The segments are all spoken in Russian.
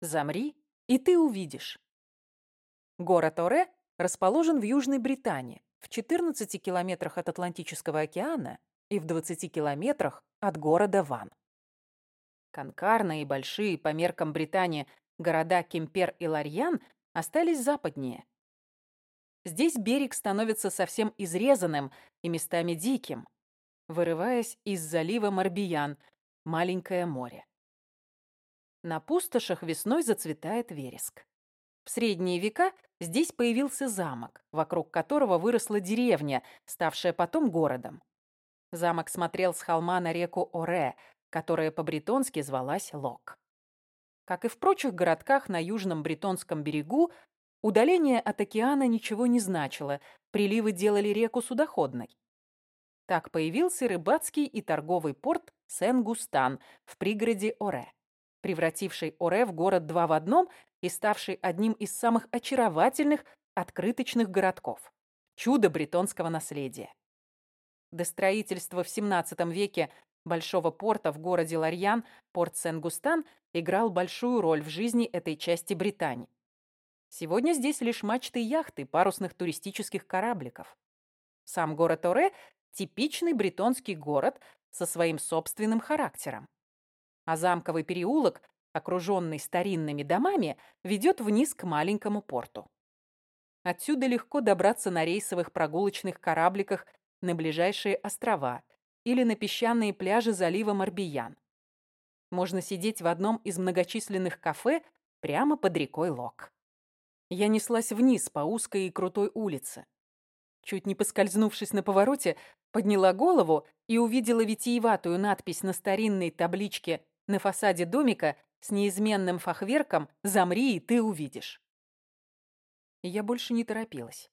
Замри, и ты увидишь. Город Оре расположен в Южной Британии, в 14 километрах от Атлантического океана и в 20 километрах от города Ван. Конкарные и большие по меркам Британии города Кемпер и Ларьян остались западнее. Здесь берег становится совсем изрезанным и местами диким, вырываясь из залива Марбиян, маленькое море. На пустошах весной зацветает вереск. В средние века здесь появился замок, вокруг которого выросла деревня, ставшая потом городом. Замок смотрел с холма на реку Оре, которая по-бретонски звалась Лок. Как и в прочих городках на южном бретонском берегу, удаление от океана ничего не значило, приливы делали реку судоходной. Так появился рыбацкий и торговый порт Сен-Густан в пригороде Оре, превративший Оре в город два в одном и ставший одним из самых очаровательных открыточных городков. Чудо бретонского наследия. До строительства в XVII веке большого порта в городе Ларьян, порт Сен-Густан, играл большую роль в жизни этой части Британии. Сегодня здесь лишь мачты яхты парусных туристических корабликов. Сам город Оре – типичный бретонский город со своим собственным характером. А замковый переулок, окруженный старинными домами, ведет вниз к маленькому порту. Отсюда легко добраться на рейсовых прогулочных корабликах на ближайшие острова или на песчаные пляжи залива Марбиян. Можно сидеть в одном из многочисленных кафе прямо под рекой Лок. Я неслась вниз по узкой и крутой улице. Чуть не поскользнувшись на повороте, подняла голову и увидела витиеватую надпись на старинной табличке на фасаде домика с неизменным фахверком «Замри, и ты увидишь». Я больше не торопилась.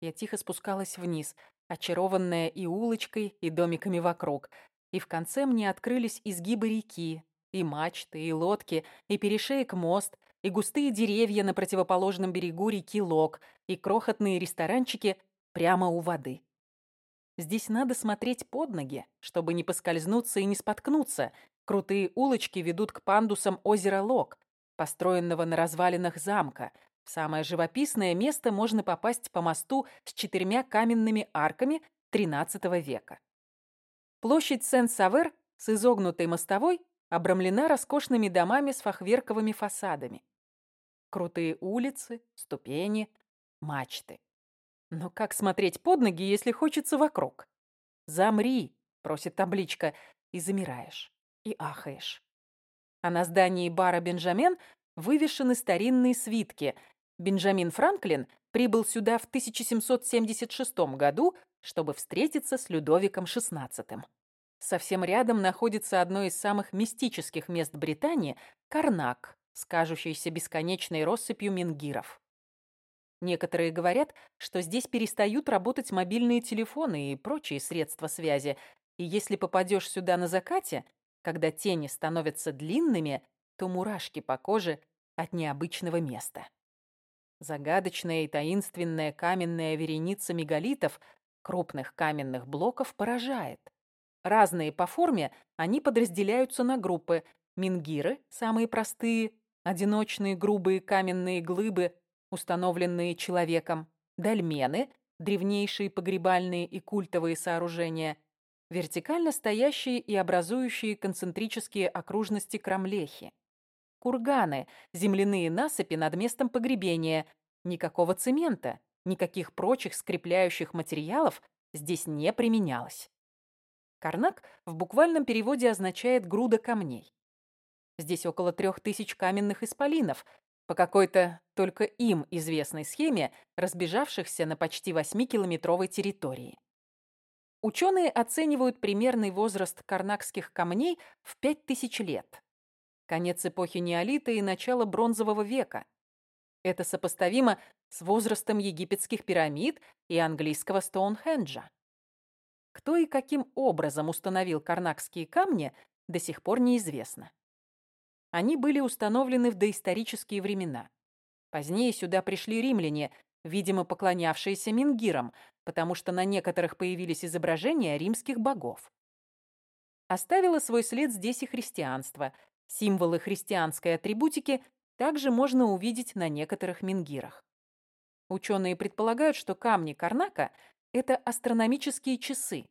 Я тихо спускалась вниз, очарованная и улочкой, и домиками вокруг. И в конце мне открылись изгибы реки, и мачты, и лодки, и перешеек мост, и густые деревья на противоположном берегу реки Лок, и крохотные ресторанчики прямо у воды. Здесь надо смотреть под ноги, чтобы не поскользнуться и не споткнуться. Крутые улочки ведут к пандусам озера Лок, построенного на развалинах замка, в самое живописное место можно попасть по мосту с четырьмя каменными арками XIII века. Площадь Сен-Савер с изогнутой мостовой обрамлена роскошными домами с фахверковыми фасадами. Крутые улицы, ступени, мачты. Но как смотреть под ноги, если хочется вокруг? «Замри», — просит табличка, и замираешь, и ахаешь. А на здании бара «Бенджамен» вывешены старинные свитки. Бенджамин Франклин прибыл сюда в 1776 году, чтобы встретиться с Людовиком XVI. Совсем рядом находится одно из самых мистических мест Британии – Карнак, скажущийся бесконечной россыпью менгиров. Некоторые говорят, что здесь перестают работать мобильные телефоны и прочие средства связи, и если попадешь сюда на закате, когда тени становятся длинными, то мурашки по коже от необычного места. Загадочная и таинственная каменная вереница мегалитов, крупных каменных блоков, поражает. Разные по форме, они подразделяются на группы. Мингиры – самые простые, одиночные грубые каменные глыбы, установленные человеком. Дольмены – древнейшие погребальные и культовые сооружения. Вертикально стоящие и образующие концентрические окружности крамлехи. Курганы, земляные насыпи над местом погребения. Никакого цемента, никаких прочих скрепляющих материалов здесь не применялось. Карнак в буквальном переводе означает «груда камней». Здесь около трех тысяч каменных исполинов, по какой-то только им известной схеме, разбежавшихся на почти 8-километровой территории. Ученые оценивают примерный возраст карнакских камней в 5000 лет конец эпохи неолита и начало бронзового века. Это сопоставимо с возрастом египетских пирамид и английского Стоунхенджа. Кто и каким образом установил карнакские камни, до сих пор неизвестно. Они были установлены в доисторические времена. Позднее сюда пришли римляне, видимо, поклонявшиеся мингирам, потому что на некоторых появились изображения римских богов. Оставило свой след здесь и христианство – Символы христианской атрибутики также можно увидеть на некоторых менгирах. Ученые предполагают, что камни Карнака – это астрономические часы,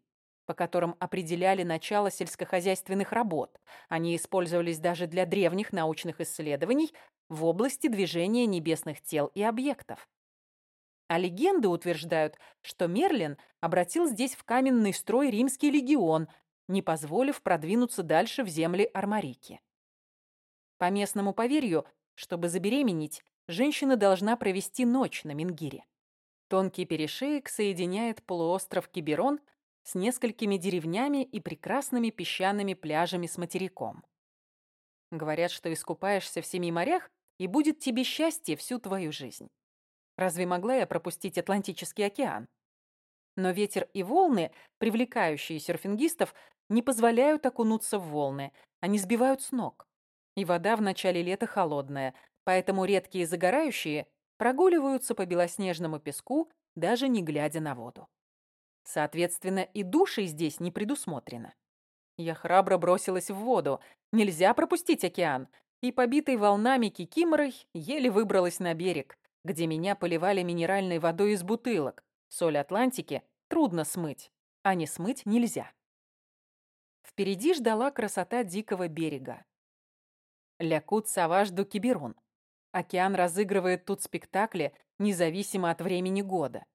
по которым определяли начало сельскохозяйственных работ. Они использовались даже для древних научных исследований в области движения небесных тел и объектов. А легенды утверждают, что Мерлин обратил здесь в каменный строй римский легион, не позволив продвинуться дальше в земли Армарики. По местному поверью, чтобы забеременеть, женщина должна провести ночь на Менгире. Тонкий перешеек соединяет полуостров Киберон с несколькими деревнями и прекрасными песчаными пляжами с материком. Говорят, что искупаешься в семи морях, и будет тебе счастье всю твою жизнь. Разве могла я пропустить Атлантический океан? Но ветер и волны, привлекающие серфингистов, не позволяют окунуться в волны, они сбивают с ног. И вода в начале лета холодная, поэтому редкие загорающие прогуливаются по белоснежному песку, даже не глядя на воду. Соответственно, и души здесь не предусмотрено. Я храбро бросилась в воду. Нельзя пропустить океан. И, побитой волнами кикиморой, еле выбралась на берег где меня поливали минеральной водой из бутылок. Соль Атлантики трудно смыть, а не смыть нельзя. Впереди ждала красота дикого берега. Лякут Саваж до Киберон. Океан разыгрывает тут спектакли, независимо от времени года.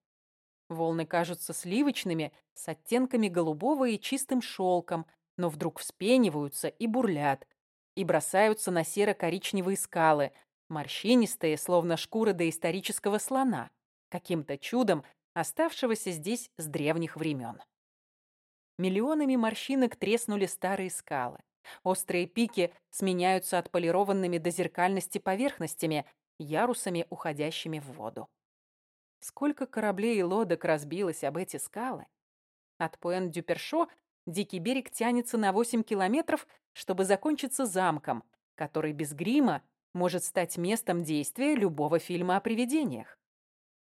Волны кажутся сливочными, с оттенками голубого и чистым шелком, но вдруг вспениваются и бурлят, и бросаются на серо-коричневые скалы, морщинистые, словно шкура доисторического слона, каким-то чудом оставшегося здесь с древних времен. Миллионами морщинок треснули старые скалы. Острые пики сменяются отполированными до зеркальности поверхностями, ярусами, уходящими в воду. Сколько кораблей и лодок разбилось об эти скалы? От Пуэн-Дюпершо дикий берег тянется на 8 километров, чтобы закончиться замком, который без грима может стать местом действия любого фильма о привидениях.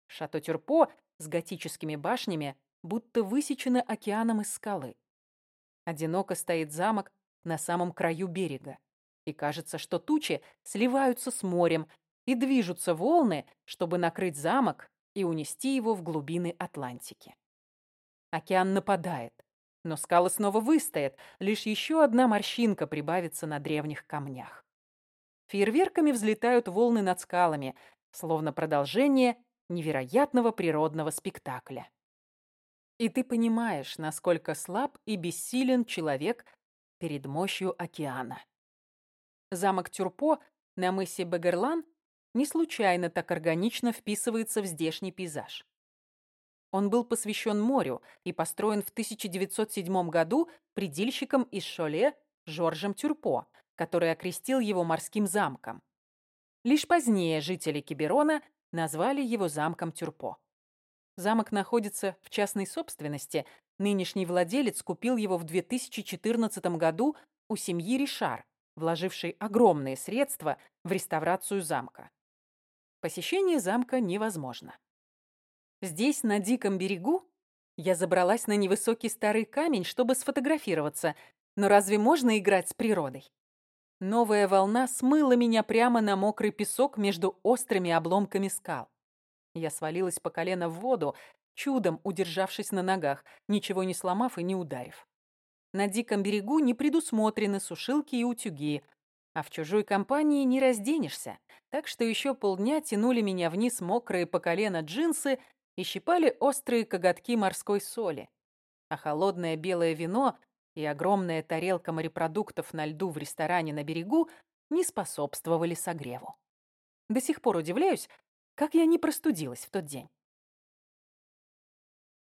Шато Тюрпо с готическими башнями будто высечено океаном из скалы. Одиноко стоит замок на самом краю берега. И кажется, что тучи сливаются с морем и движутся волны, чтобы накрыть замок и унести его в глубины Атлантики. Океан нападает, но скалы снова выстоят, лишь еще одна морщинка прибавится на древних камнях. Фейерверками взлетают волны над скалами, словно продолжение невероятного природного спектакля. И ты понимаешь, насколько слаб и бессилен человек перед мощью океана. Замок Тюрпо на мысе Багерлан не случайно так органично вписывается в здешний пейзаж. Он был посвящен морю и построен в 1907 году предильщиком из Шоле Жоржем Тюрпо, который окрестил его морским замком. Лишь позднее жители Киберона назвали его замком Тюрпо. Замок находится в частной собственности. Нынешний владелец купил его в 2014 году у семьи Ришар, вложившей огромные средства в реставрацию замка. Посещение замка невозможно. Здесь, на диком берегу, я забралась на невысокий старый камень, чтобы сфотографироваться. Но разве можно играть с природой? Новая волна смыла меня прямо на мокрый песок между острыми обломками скал. Я свалилась по колено в воду, чудом удержавшись на ногах, ничего не сломав и не ударив. На диком берегу не предусмотрены сушилки и утюги, а в чужой компании не разденешься, так что еще полдня тянули меня вниз мокрые по колено джинсы и щипали острые коготки морской соли. А холодное белое вино и огромная тарелка морепродуктов на льду в ресторане на берегу не способствовали согреву. До сих пор удивляюсь, как я не простудилась в тот день.